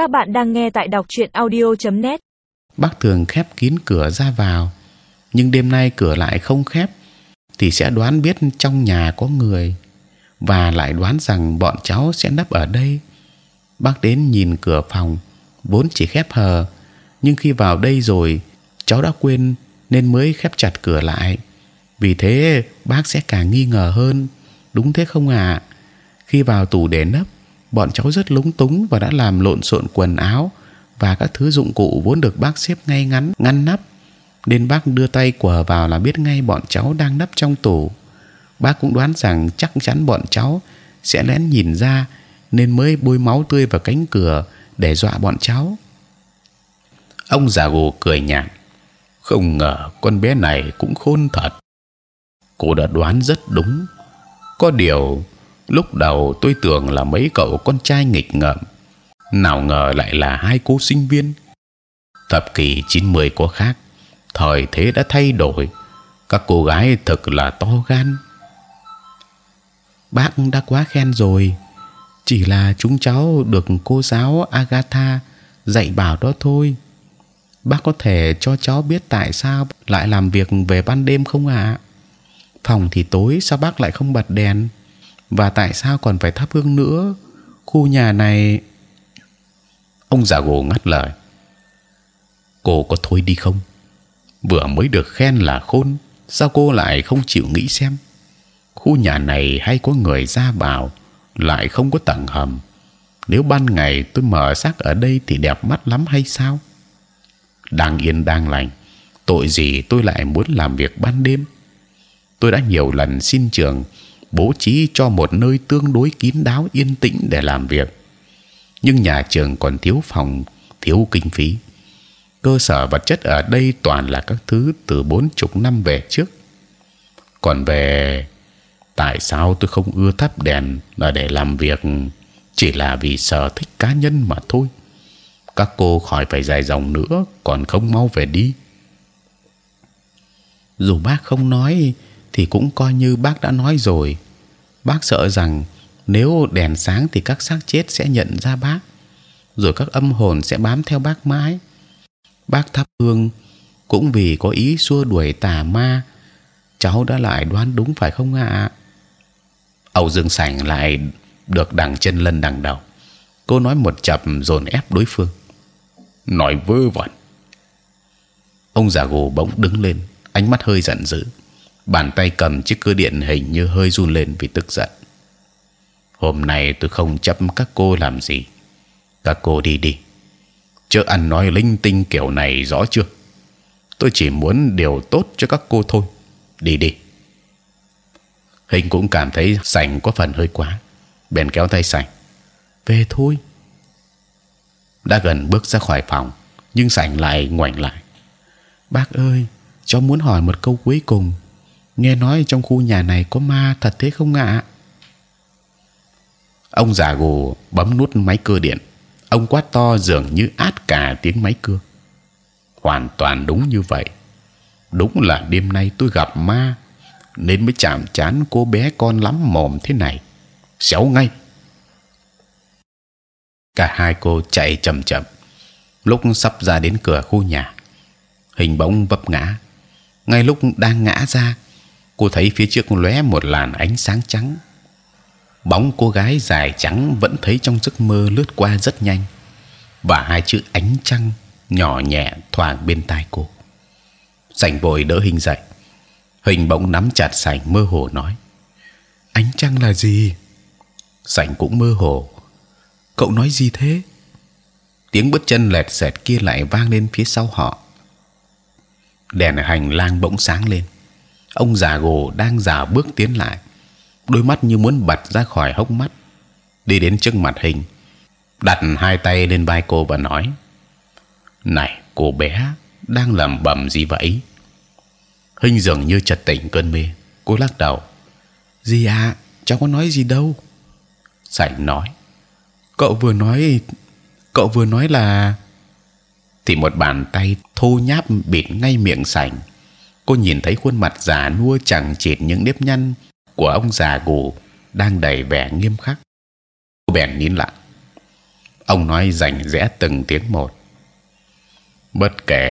Các bạn đang nghe tại đọc truyện audio.net. Bác thường khép kín cửa ra vào, nhưng đêm nay cửa lại không khép, thì sẽ đoán biết trong nhà có người và lại đoán rằng bọn cháu sẽ nấp ở đây. Bác đến nhìn cửa phòng, vốn chỉ khép hờ, nhưng khi vào đây rồi, cháu đã quên nên mới khép chặt cửa lại. Vì thế bác sẽ càng nghi ngờ hơn, đúng thế không ạ? À? Khi vào tủ để nấp, bọn cháu rất lúng túng và đã làm lộn xộn quần áo và các thứ dụng cụ vốn được bác xếp ngay ngắn, ngăn nắp. Nên bác đưa tay quờ vào là biết ngay bọn cháu đang nấp trong tủ. Bác cũng đoán rằng chắc chắn bọn cháu sẽ lén nhìn ra nên mới bôi máu tươi vào cánh cửa để dọa bọn cháu. Ông già gù cười nhạt. Không ngờ con bé này cũng khôn thật. Cô đã đoán rất đúng. Có điều lúc đầu tôi tưởng là mấy cậu con trai nghịch ngợm. Nào ngờ lại là hai cô sinh viên. Thập kỷ 90 có khác, thời thế đã thay đổi. Các cô gái thật là to gan. Bác đã quá khen rồi. Chỉ là chúng cháu được cô giáo Agatha dạy bảo đó thôi. Bác có thể cho cháu biết tại sao lại làm việc về ban đêm không ạ? À? phòng thì tối, sao bác lại không bật đèn? Và tại sao còn phải thắp hương nữa? Khu nhà này, ông già gồ ngắt lời. Cô có thôi đi không? Vừa mới được khen là khôn, sao cô lại không chịu nghĩ xem? Khu nhà này hay có người ra vào, lại không có tầng hầm. Nếu ban ngày tôi mở xác ở đây thì đẹp mắt lắm hay sao? Đang yên, đang lành. Tội gì tôi lại muốn làm việc ban đêm? Tôi đã nhiều lần xin trường bố trí cho một nơi tương đối kín đáo yên tĩnh để làm việc. Nhưng nhà trường còn thiếu phòng, thiếu kinh phí. Cơ sở vật chất ở đây toàn là các thứ từ bốn chục năm về trước. Còn về tại sao tôi không ưa thắp đèn là để làm việc? Chỉ là vì sở thích cá nhân mà thôi. Các cô khỏi phải dài dòng nữa, còn không mau về đi. Dù bác không nói thì cũng coi như bác đã nói rồi. Bác sợ rằng nếu đèn sáng thì các xác chết sẽ nhận ra bác, rồi các âm hồn sẽ bám theo bác mãi. Bác thắp hương cũng vì có ý xua đuổi tà ma. Cháu đã lại đoán đúng phải không ạ? Âu Dương Sảnh lại được đằng chân lần đằng đầu. Cô nói một chập dồn ép đối phương. Nói vơ vẩn. Ông già gù bỗng đứng lên, ánh mắt hơi giận dữ bàn tay cầm chiếc cơ điện hình như hơi run lên vì tức giận. Hôm nay tôi không chấp các cô làm gì, các cô đi đi. Chớ ăn nói linh tinh kiểu này rõ chưa? Tôi chỉ muốn điều tốt cho các cô thôi. Đi đi. Hình cũng cảm thấy sành có phần hơi quá, bèn kéo tay sành. Về thôi. đã gần bước ra khỏi phòng, nhưng sành lại ngoảnh lại. Bác ơi, cháu muốn hỏi một câu cuối cùng nghe nói trong khu nhà này có ma thật thế không ạ? Ông già gù bấm nút máy cưa điện. Ông quát to dường như át cả tiếng máy cưa. Hoàn toàn đúng như vậy. Đúng là đêm nay tôi gặp ma nên mới chạm chán cô bé con lắm mồm thế này. Xéo ngay. Cả hai cô chạy chậm chậm. Lúc sắp ra đến cửa khu nhà, hình bóng vấp ngã. Ngay lúc đang ngã ra, cô thấy phía trước lóe một làn ánh sáng trắng. Bóng cô gái dài trắng vẫn thấy trong giấc mơ lướt qua rất nhanh. Và hai chữ ánh trăng nhỏ nhẹ thoảng bên tai cô. Sảnh vội đỡ hình dậy. Hình bỗng nắm chặt sảnh mơ hồ nói, ánh trăng là gì? Sảnh cũng mơ hồ. Cậu nói gì thế? Tiếng bước chân lẹt xẹt kia lại vang lên phía sau họ. Đèn hành lang bỗng sáng lên ông già gồ đang già bước tiến lại, đôi mắt như muốn bật ra khỏi hốc mắt, đi đến trước mặt hình, đặt hai tay lên vai cô và nói, này, cô bé đang làm bầm gì vậy? Hình dường như chợt tỉnh cơn mê, cô lắc đầu gì à cháu có nói gì đâu. Sảnh nói, cậu vừa nói, cậu vừa nói là thì một bàn tay thô nháp bịt ngay miệng sảnh cô nhìn thấy khuôn mặt già nua chẳng chịt những nếp nhăn của ông già gù đang đầy vẻ nghiêm khắc. Cô bèn nín lặng. ông nói rành rẽ từng tiếng một bất kể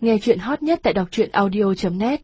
Nghe chuyện hot nhất tại đọc truyện audio.net